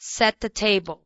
set the table.